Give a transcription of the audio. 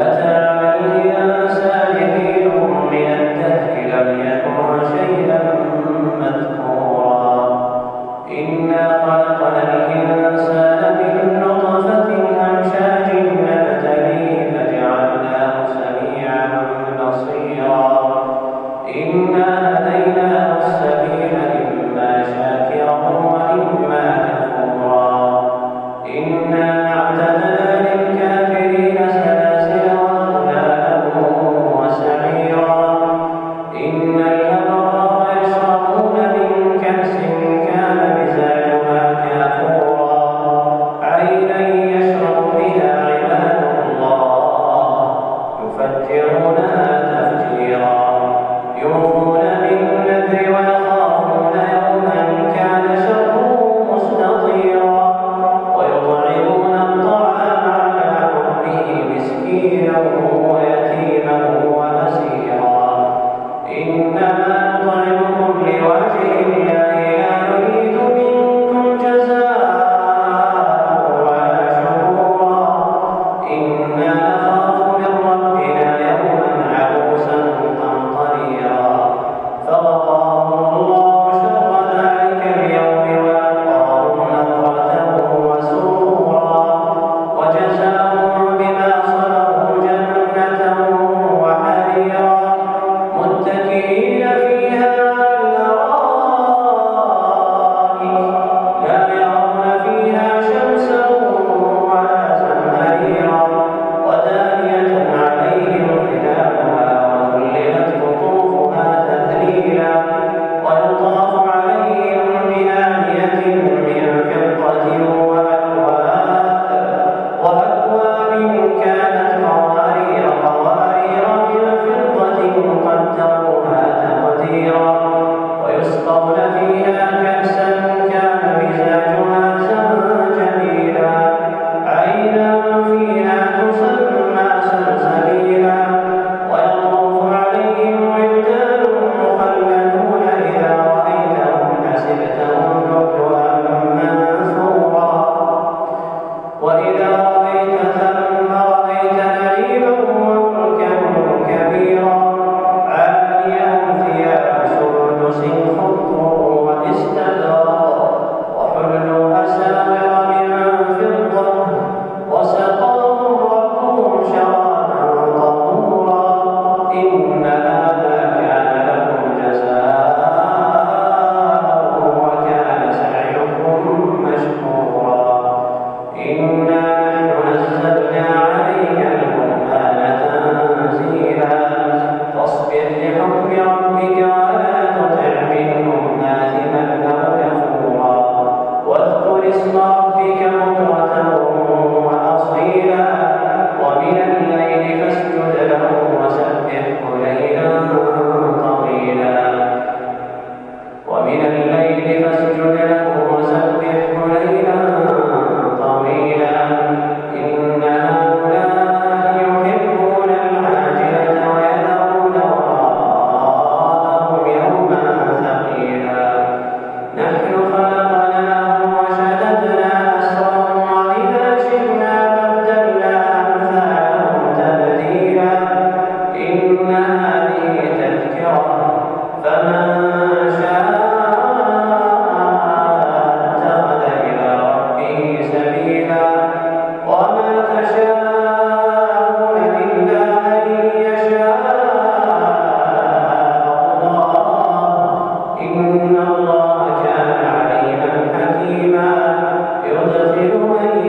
la الله كان عليما حكيما. يدخل من